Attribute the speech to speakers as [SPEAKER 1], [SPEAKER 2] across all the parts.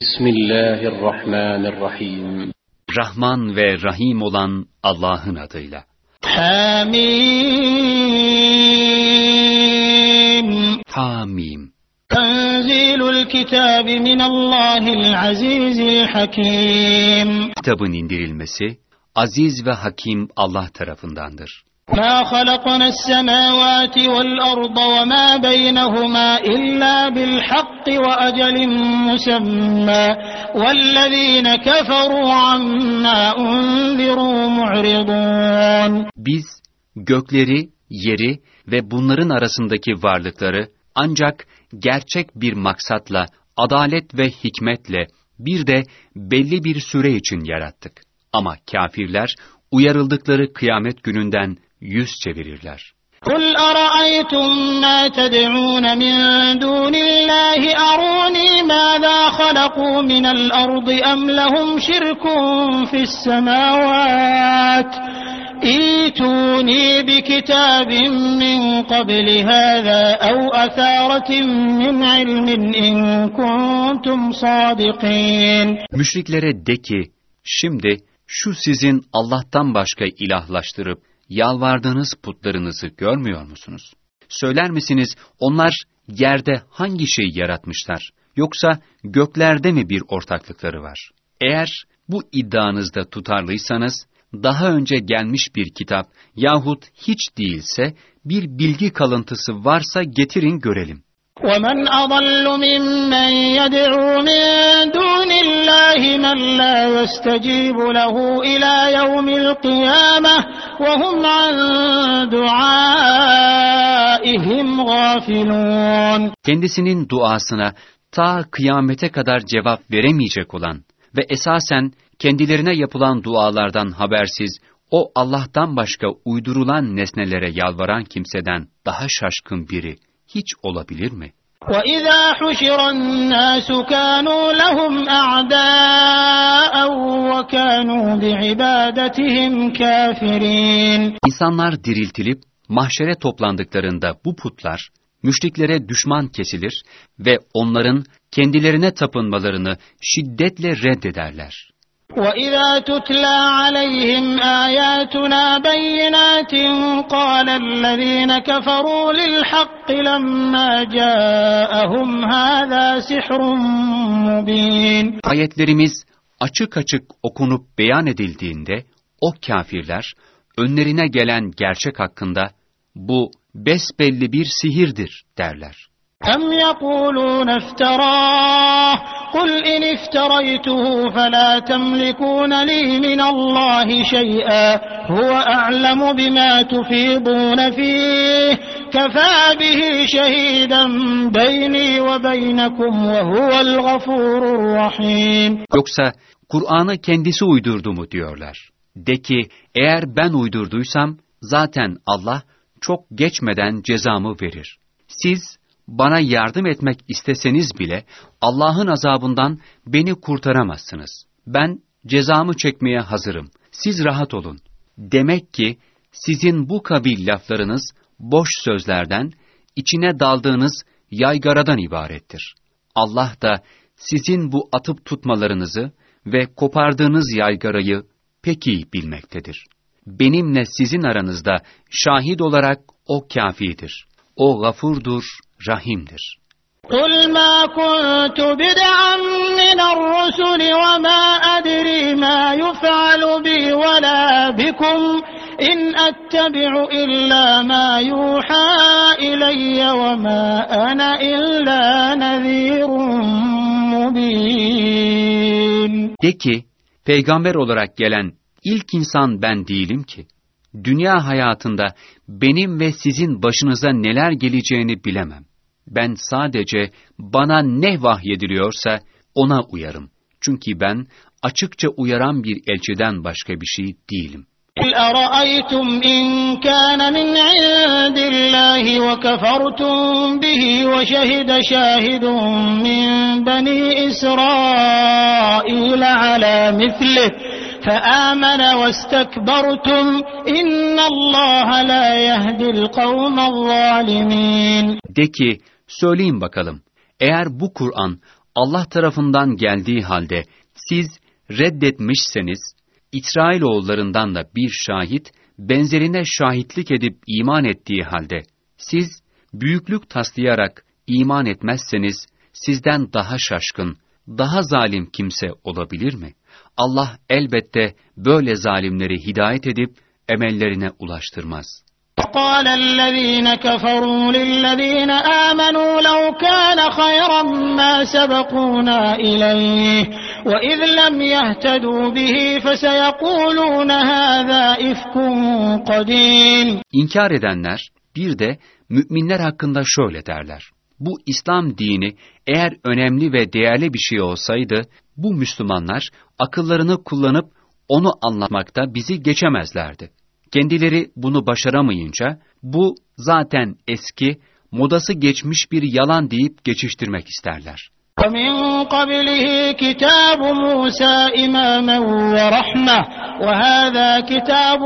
[SPEAKER 1] Bismillahirrahmanirrahim. Rahman ve Rahim olan Allah'ın adıyla.
[SPEAKER 2] Hamim. Hamim. Tenzilul kitabi minallahil azizil hakim.
[SPEAKER 1] Kitabın indirilmesi aziz ve hakim Allah tarafındandır.
[SPEAKER 2] ما خلقنا السماوات والأرض وما بينهما إلا بالحق وأجل مسمى والذين كفروا عما أنذروا
[SPEAKER 1] معرضون Biz gökleri, yeri ve bunların arasındaki varlıkları ancak gerçek bir maksatla, adalet ve hikmetle bir de belli bir süre için yarattık. Ama kafirler uyarıldıkları kıyamet gününden yüz çevirirler.
[SPEAKER 2] قُلْ أَرَأَيْتُمْ مَا تَدْعُونَ مِنْ دُونِ اللّٰهِ أَرُونِي مَاذَا خَلَقُوا مِنَ الْأَرْضِ أَمْ لَهُمْ شِرْكٌ فِي السَّمَاوَاتِ اِيتُونِي بِكِتَابٍ مِّنْ قَبْلِ هَذَا أَوْ أَثَارَةٍ مِّنْ عِلْمٍ اِنْ كُنْتُمْ
[SPEAKER 1] صَادِقِينَ Müşriklere de ki, şimdi şu sizin Allah'tan başka ilahlaştırıp yalvardığınız putlarınızı görmüyor musunuz? Söyler misiniz onlar yerde hangi şeyi yaratmışlar yoksa göklerde mi bir ortaklıkları var? Eğer bu iddianızda tutarlıysanız daha önce gelmiş bir kitap yahut hiç değilse bir bilgi kalıntısı varsa getirin görelim.
[SPEAKER 2] ومن أضل ممن يدعو من دون الله من لا يستجيب له إلى يوم القيامة
[SPEAKER 1] وهم عن دعائهم غافلون Kendisinin duasına ta kıyamete kadar cevap veremeyecek olan ve esasen kendilerine yapılan dualardan habersiz o Allah'tan başka uydurulan nesnelere yalvaran kimseden daha şaşkın biri hiç olabilir mi?
[SPEAKER 2] وَإِذَا حُشِرَ النَّاسُ كَانُوا لَهُمْ أَعْدَاءً وَكَانُوا بِعِبَادَتِهِمْ كَافِرِينَ
[SPEAKER 1] İnsanlar diriltilip mahşere toplandıklarında bu putlar müşriklere düşman kesilir ve onların kendilerine tapınmalarını şiddetle reddederler.
[SPEAKER 2] وإذا تتلى عليهم آياتنا بينات قال الذين كفروا للحق لما جاءهم هذا سحر مبين
[SPEAKER 1] Ayetlerimiz açık açık okunup beyan edildiğinde o kafirler önlerine gelen gerçek hakkında bu besbelli bir sihirdir derler.
[SPEAKER 2] أم يقولون افتراه قل إن افتريته فلا تملكون لي من الله شيئا هو أعلم بما تفيضون فيه كفى به شهيدا بيني وبينكم وهو الغفور
[SPEAKER 1] الرحيم Yoksa Kur'an'ı kendisi uydurdu mu diyorlar. De ki eğer ben uydurduysam zaten Allah çok geçmeden cezamı verir. Siz bana yardım etmek isteseniz bile Allah'ın azabından beni kurtaramazsınız. Ben cezamı çekmeye hazırım. Siz rahat olun. Demek ki sizin bu kabil laflarınız boş sözlerden, içine daldığınız yaygaradan ibarettir. Allah da sizin bu atıp tutmalarınızı ve kopardığınız yaygarayı pek iyi bilmektedir. Benimle sizin aranızda şahit olarak o kafidir. O gafurdur, Rahim'dir.
[SPEAKER 2] قُلْ مَا كُنْتُ بِدْعًا مِنَ الرُّسُلِ وَمَا أَدْرِي مَا يُفْعَلُ بِي وَلَا بِكُمْ إِنْ أَتَّبِعُ إِلَّا مَا يُوحَى إِلَيَّ وَمَا أَنَا إِلَّا نَذِيرٌ
[SPEAKER 1] مُّبِينٌ De ki, peygamber olarak gelen ilk insan ben değilim ki. Dünya hayatında benim ve sizin başınıza neler geleceğini bilemem. Ben sadece bana ne vahyediliyorsa ona uyarım. Çünkü ben açıkça uyaran bir elçiden başka bir şey değilim. قُلْ
[SPEAKER 2] أَرَأَيْتُمْ إِنْ كَانَ مِنْ عِنْدِ اللَّهِ وَكَفَرْتُمْ بِهِ وَشَهِدَ شَاهِدٌ مِنْ بَنِي إِسْرَائِيلَ عَلَى مِثْلِهِ فَآمَنَ وَاسْتَكْبَرْتُمْ إِنَّ اللّٰهَ لَا يَهْدِي الْقَوْمَ الظَّالِمِينَ
[SPEAKER 1] De ki, Söyleyin bakalım, eğer bu Kur'an Allah tarafından geldiği halde siz reddetmişseniz, İsrailoğullarından da bir şahit, benzerine şahitlik edip iman ettiği halde, siz büyüklük taslayarak iman etmezseniz, sizden daha şaşkın, daha zalim kimse olabilir mi? Allah elbette böyle zalimleri hidayet edip emellerine ulaştırmaz.''
[SPEAKER 2] وقال الذين كفروا للذين آمنوا لو كان خيرا ما سبقونا إليه وإذ لم يهتدوا به فسيقولون هذا إفك
[SPEAKER 1] قديم İnkar edenler bir de müminler hakkında şöyle derler. Bu İslam dini eğer önemli ve değerli bir şey olsaydı bu Müslümanlar akıllarını kullanıp onu anlatmakta bizi geçemezlerdi. Kendileri bunu başaramayınca bu zaten eski, modası geçmiş bir yalan deyip geçiştirmek isterler.
[SPEAKER 2] وَمِنْ قَبْلِهِ كِتَابُ مُوسَى إِمَامًا وَرَحْمَةً وَهَذَا كِتَابٌ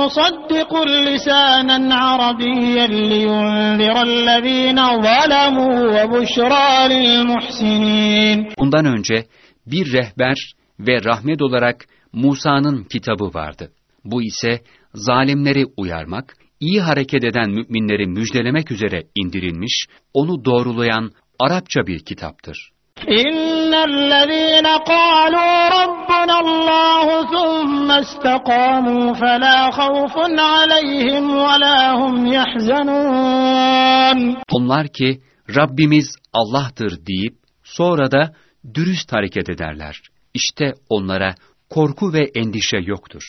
[SPEAKER 2] مُصَدِّقٌ لِسَانًا عَرَبِيًّا لِيُنْذِرَ الَّذ۪ينَ ظَلَمُوا وَبُشْرَى
[SPEAKER 1] لِلْمُحْسِنِينَ Bundan önce bir rehber ve rahmet olarak Musa'nın kitabı vardı. Bu ise zalimleri uyarmak, iyi hareket eden müminleri müjdelemek üzere indirilmiş, onu doğrulayan Arapça bir kitaptır.
[SPEAKER 2] اِنَّ الَّذ۪ينَ قَالُوا رَبَّنَا اللّٰهُ ثُمَّ اسْتَقَامُوا فَلَا خَوْفٌ عَلَيْهِمْ وَلَا هُمْ
[SPEAKER 1] Onlar ki Rabbimiz Allah'tır deyip sonra da dürüst hareket ederler. İşte onlara korku ve endişe yoktur.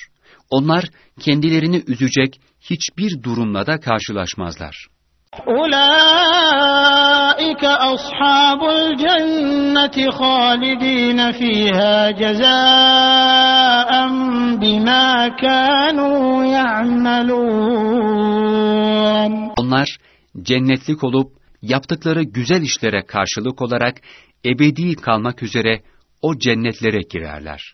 [SPEAKER 1] Onlar kendilerini üzecek hiçbir durumla da karşılaşmazlar.
[SPEAKER 2] أُولَٰئِكَ أَصْحَابُ الْجَنَّةِ خَالِد۪ينَ
[SPEAKER 1] ف۪يهَا جَزَاءً
[SPEAKER 2] بِمَا كَانُوا يَعْمَلُونَ
[SPEAKER 1] Onlar cennetlik olup yaptıkları güzel işlere karşılık olarak ebedi kalmak üzere o cennetlere girerler.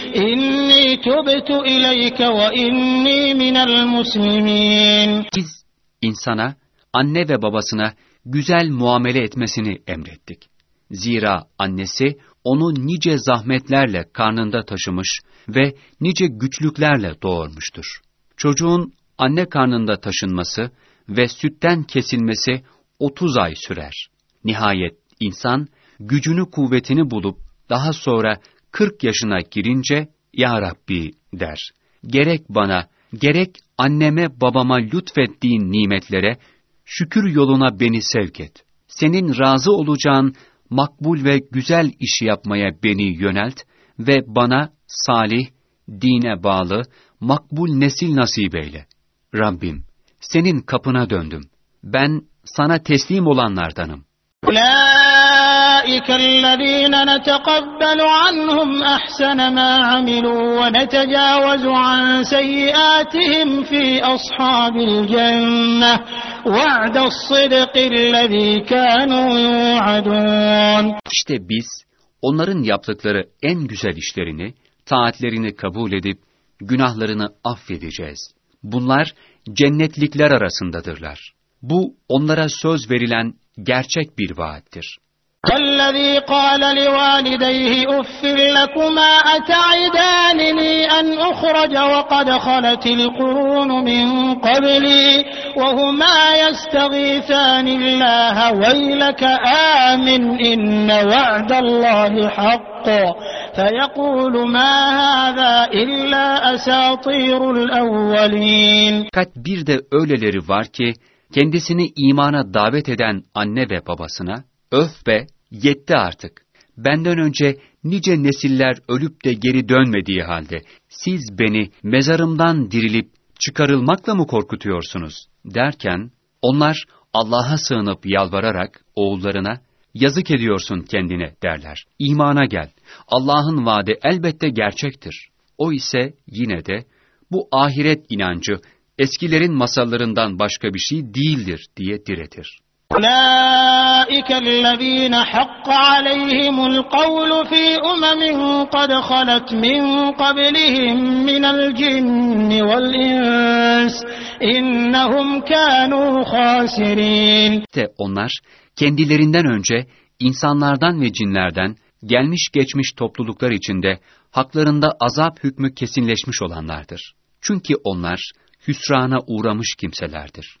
[SPEAKER 2] إني تبت إليك وإني من المسلمين
[SPEAKER 1] Biz insana, anne ve babasına güzel muamele etmesini emrettik. Zira annesi onu nice zahmetlerle karnında taşımış ve nice güçlüklerle doğurmuştur. Çocuğun anne karnında taşınması ve sütten kesilmesi 30 ay sürer. Nihayet insan gücünü kuvvetini bulup daha sonra Kırk yaşına girince Ya Rabbi der. Gerek bana, gerek anneme babama lütfettiğin nimetlere şükür yoluna beni sevk et. Senin razı olacağın makbul ve güzel işi yapmaya beni yönelt ve bana salih, dine bağlı, makbul nesil nasip eyle. Rabbim, senin kapına döndüm. Ben sana teslim olanlardanım.
[SPEAKER 2] La أولئك الذين نتقبل عنهم أحسن ما عملوا ونتجاوز عن سيئاتهم في أصحاب الجنة وعد الصدق الذي كانوا يوعدون
[SPEAKER 1] İşte biz onların yaptıkları en güzel işlerini, taatlerini kabul edip günahlarını affedeceğiz. Bunlar cennetlikler arasındadırlar. Bu onlara söz verilen gerçek bir vaattir.
[SPEAKER 2] كالذي قال لوالديه أف لكما أتعدانني أن أخرج وقد خلت القرون من قبلي وهما يستغيثان الله ويلك آمن إن وعد الله حق فيقول ما هذا إلا أساطير الأولين
[SPEAKER 1] Kat bir de öyleleri var ki kendisini imana davet eden anne ve babasına Öf be, yetti artık. Benden önce nice nesiller ölüp de geri dönmediği halde siz beni mezarımdan dirilip çıkarılmakla mı korkutuyorsunuz? derken onlar Allah'a sığınıp yalvararak oğullarına yazık ediyorsun kendine derler. İmana gel. Allah'ın vaadi elbette gerçektir. O ise yine de bu ahiret inancı eskilerin masallarından başka bir şey değildir diye diretir.
[SPEAKER 2] أولئك الذين حق عليهم القول في أمم قد خلت من قبلهم من الجن والإنس إنهم كانوا
[SPEAKER 1] خاسرين De onlar kendilerinden önce insanlardan ve cinlerden gelmiş geçmiş topluluklar içinde haklarında azap hükmü kesinleşmiş olanlardır. Çünkü onlar hüsrana uğramış kimselerdir.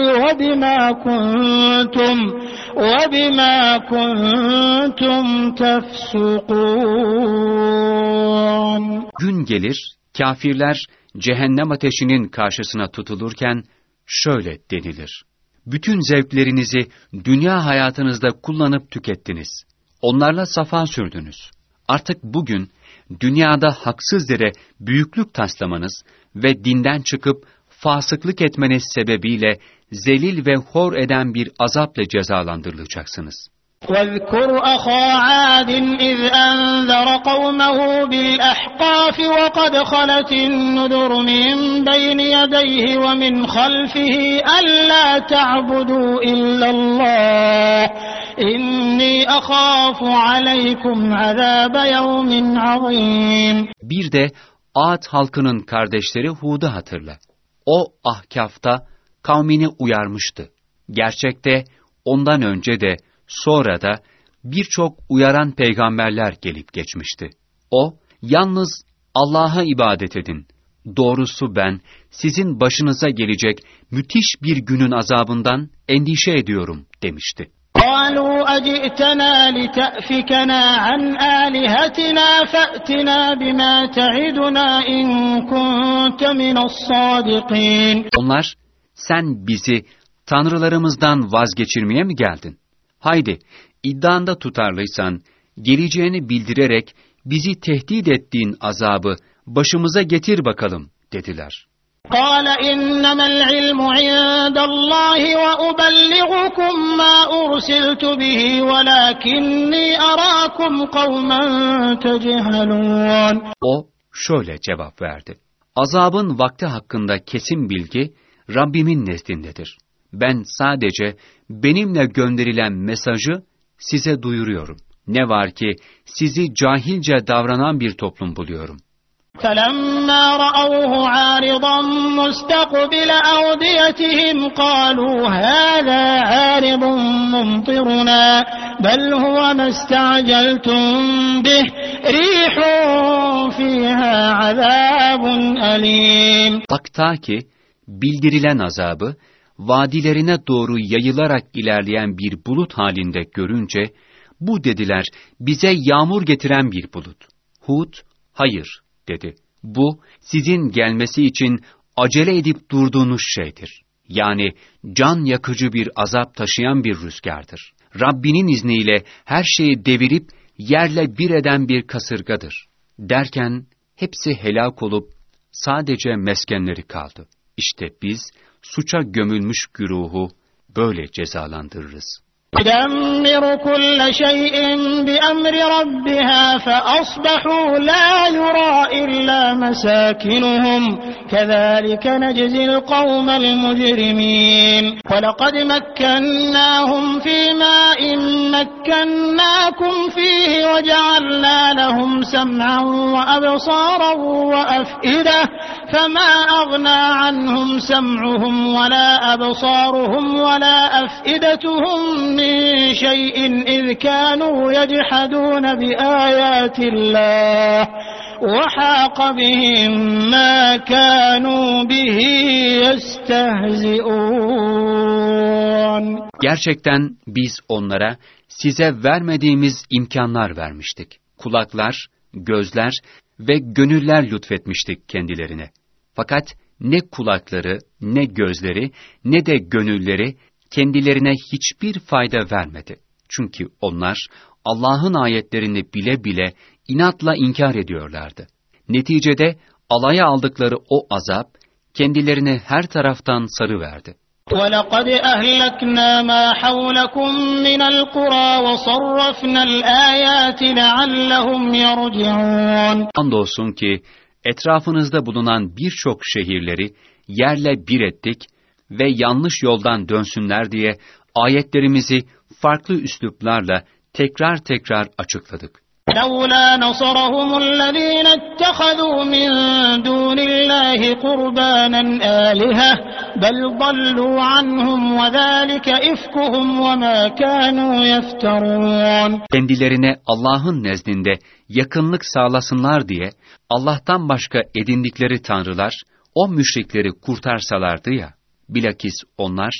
[SPEAKER 2] الحق وبما كنتم وبما كنتم تفسقون
[SPEAKER 1] Gün gelir kafirler cehennem ateşinin karşısına tutulurken şöyle denilir. Bütün zevklerinizi dünya hayatınızda kullanıp tükettiniz. Onlarla safa sürdünüz. Artık bugün dünyada haksız yere büyüklük taslamanız ve dinden çıkıp fasıklık etmeniz sebebiyle zelil ve hor eden bir azapla cezalandırılacaksınız.
[SPEAKER 2] واذكر أخا عاد إذ أنذر قومه بالأحقاف وقد خلت النذر من بين يديه ومن خلفه ألا تعبدوا إلا الله إني أخاف عليكم عذاب يوم عظيم
[SPEAKER 1] Bir de Ad halkının kardeşleri Hud'u hatırla o ahkafta kavmini uyarmıştı. Gerçekte ondan önce de sonra da birçok uyaran peygamberler gelip geçmişti. O, yalnız Allah'a ibadet edin. Doğrusu ben sizin başınıza gelecek müthiş bir günün azabından endişe ediyorum demişti.
[SPEAKER 2] قالوا أجئتنا لتأفكنا عن آلهتنا فأتنا بما تعدنا إن كنت من
[SPEAKER 1] الصادقين Onlar sen bizi tanrılarımızdan vazgeçirmeye mi geldin? Haydi iddianda tutarlıysan geleceğini bildirerek bizi tehdit ettiğin azabı başımıza getir bakalım dediler.
[SPEAKER 2] قال إنما العلم عند الله وأبلغكم ما أرسلت به ولكني أراكم قوما تجهلون
[SPEAKER 1] O şöyle cevap verdi. Azabın vakti hakkında kesin bilgi Rabbimin nezdindedir. Ben sadece benimle gönderilen mesajı size duyuruyorum. Ne var ki sizi cahilce davranan bir toplum buluyorum.''
[SPEAKER 2] فلما رأوه عارضا مستقبل أوديتهم قالوا هذا عارض ممطرنا بل هو ما استعجلتم به ريح فيها عذاب أليم
[SPEAKER 1] Bak ki bildirilen azabı vadilerine doğru yayılarak ilerleyen bir bulut halinde görünce bu dediler bize yağmur getiren bir bulut. Hud, hayır dedi. Bu sizin gelmesi için acele edip durduğunuz şeydir. Yani can yakıcı bir azap taşıyan bir rüzgardır. Rabbinin izniyle her şeyi devirip yerle bir eden bir kasırgadır. Derken hepsi helak olup sadece meskenleri kaldı. İşte biz suça gömülmüş güruhu böyle cezalandırırız.
[SPEAKER 2] تدمر كل شيء بأمر ربها فأصبحوا لا يرى إلا مساكنهم كذلك نجزي القوم المجرمين ولقد مكناهم في ماء مكناكم فيه وجعلنا لهم سمعا وأبصارا وأفئدة فما أغنى عنهم سمعهم ولا أبصارهم ولا أفئدتهم من شيء إذ كانوا يجحدون بآيات الله وحاق بهم ما كانوا به يستهزئون
[SPEAKER 1] Gerçekten biz onlara size vermediğimiz imkanlar vermiştik. Kulaklar, gözler ve gönüller lütfetmiştik kendilerine. Fakat ne kulakları, ne gözleri, ne de gönülleri kendilerine hiçbir fayda vermedi. Çünkü onlar Allah'ın ayetlerini bile bile inatla inkar ediyorlardı. Neticede alaya aldıkları o azap kendilerini her taraftan sarıverdi.
[SPEAKER 2] وَلَقَدْ أَهْلَكْنَا مَا حَوْلَكُمْ مِنَ الْقُرَى وَصَرَّفْنَا الْآيَاتِ لَعَلَّهُمْ يَرْجِعُونَ
[SPEAKER 1] Andolsun ki etrafınızda bulunan birçok şehirleri yerle bir ettik ve yanlış yoldan dönsünler diye ayetlerimizi farklı üsluplarla tekrar tekrar açıkladık.
[SPEAKER 2] لَوْلَا نَصَرَهُمُ الَّذ۪ينَ اتَّخَذُوا مِنْ دُونِ اللّٰهِ قُرْبَانًا آلِهَةً بَلْ ضَلُّوا عَنْهُمْ وَذَٰلِكَ اِفْكُهُمْ وَمَا كَانُوا يَفْتَرُونَ
[SPEAKER 1] Kendilerine Allah'ın nezdinde yakınlık sağlasınlar diye Allah'tan başka edindikleri tanrılar o müşrikleri kurtarsalardı ya. Bilakis onlar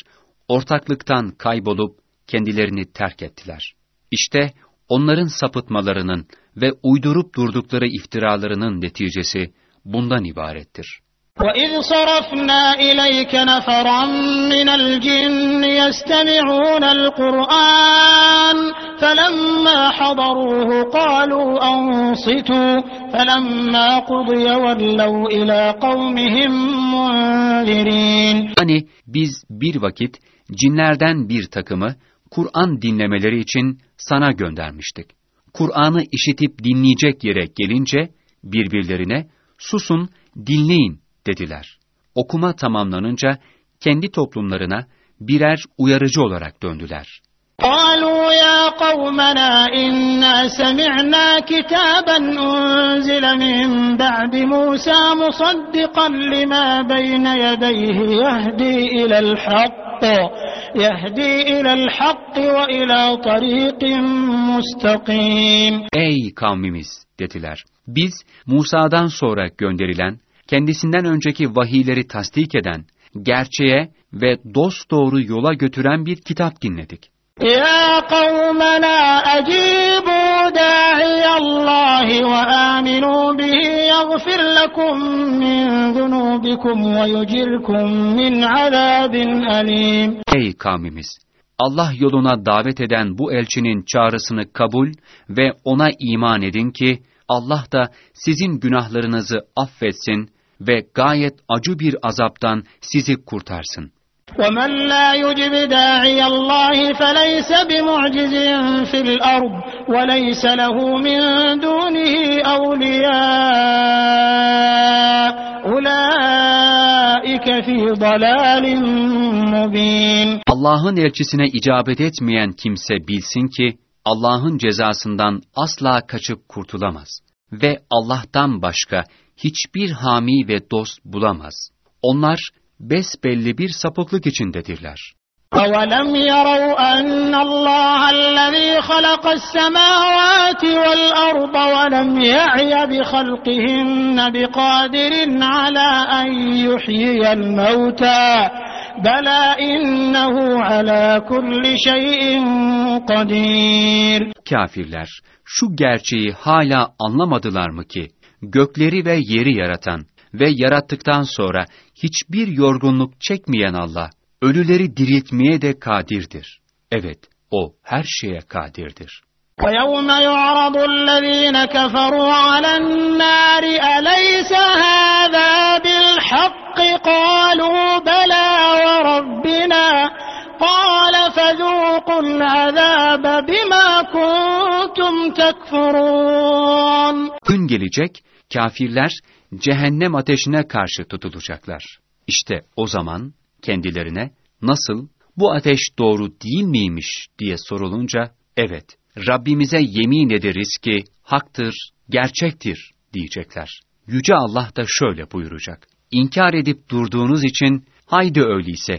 [SPEAKER 1] ortaklıktan kaybolup kendilerini terk ettiler. İşte onların sapıtmalarının ve uydurup durdukları iftiralarının neticesi bundan ibarettir.
[SPEAKER 2] وإذ صرفنا إليك نفرا من الجن يستمعون القرآن فلما حضروه قالوا أنصتوا فلما قضي
[SPEAKER 1] ولوا إلى قومهم منذرين Hani biz bir vakit cinlerden bir takımı Kur'an dinlemeleri için sana göndermiştik. Kur'an'ı işitip dinleyecek yere gelince birbirlerine susun dinleyin dediler. Okuma tamamlanınca kendi toplumlarına birer uyarıcı olarak döndüler.
[SPEAKER 2] قالوا يا قومنا إنا سمعنا كتابا أنزل من بعد موسى مصدقا لما بين يديه يهدي إلى الحق يهدي إلى الحق وإلى طريق
[SPEAKER 1] مستقيم. Ey kavmimiz dediler. Biz Musa'dan sonra gönderilen kendisinden önceki vahiyleri tasdik eden, gerçeğe ve doğru yola götüren bir kitap dinledik.
[SPEAKER 2] يا قومنا أجيبوا داعي الله وآمنوا به يغفر لكم من ذنوبكم ويجركم من عذاب أليم
[SPEAKER 1] Ey kavmimiz! Allah yoluna davet eden bu elçinin çağrısını kabul ve ona iman edin ki Allah da sizin günahlarınızı affetsin ve gayet acı bir azaptan sizi kurtarsın.
[SPEAKER 2] وَمَنْ لَا يُجِبْ دَاعِيَ اللّٰهِ فَلَيْسَ بِمُعْجِزٍ فِي الْأَرْضِ وَلَيْسَ لَهُ مِنْ دُونِهِ أَوْلِيَاءُ أُولَٰئِكَ فِي ضَلَالٍ مُّبِينٍ
[SPEAKER 1] Allah'ın elçisine icabet etmeyen kimse bilsin ki, Allah'ın cezasından asla kaçıp kurtulamaz ve Allah'tan başka hiçbir hami ve dost bulamaz. Onlar besbelli bir sapıklık içindedirler.
[SPEAKER 2] أَوَلَمْ يَرَوْا أَنَّ اللَّهَ الَّذِي خَلَقَ السَّمَاوَاتِ وَالْأَرْضَ وَلَمْ يَعْيَ بِخَلْقِهِنَّ بِقَادِرٍ عَلَى أَنْ يُحْيِيَ الْمَوْتَى بَلَى إِنَّهُ عَلَى كُلِّ شَيْءٍ قَدِيرٌ
[SPEAKER 1] Kafirler şu gerçeği hala anlamadılar mı ki gökleri ve yeri yaratan ve yarattıktan sonra hiçbir yorgunluk çekmeyen Allah, ölüleri diriltmeye de kadirdir. Evet, O her şeye kadirdir. وَيَوْمَ
[SPEAKER 2] يُعْرَضُ الَّذ۪ينَ كَفَرُوا عَلَى النَّارِ أَلَيْسَ هَذَا بِالْحَقِّ قَالُوا بَلَا وَرَبِّنَا قال فذوقوا العذاب بما كنتم تكفرون
[SPEAKER 1] Gün gelecek kafirler cehennem ateşine karşı tutulacaklar. İşte o zaman kendilerine nasıl bu ateş doğru değil miymiş diye sorulunca evet Rabbimize yemin ederiz ki haktır, gerçektir diyecekler. Yüce Allah da şöyle buyuracak. İnkar edip durduğunuz için haydi öyleyse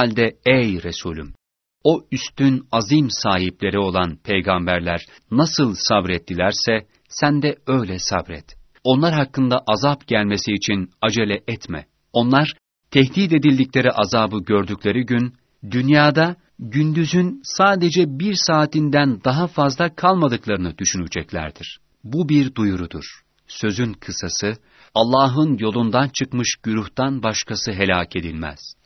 [SPEAKER 1] halde ey Resulüm! O üstün azim sahipleri olan peygamberler nasıl sabrettilerse sen de öyle sabret. Onlar hakkında azap gelmesi için acele etme. Onlar tehdit edildikleri azabı gördükleri gün dünyada gündüzün sadece bir saatinden daha fazla kalmadıklarını düşüneceklerdir. Bu bir duyurudur. Sözün kısası, Allah'ın yolundan çıkmış güruhtan başkası helak edilmez.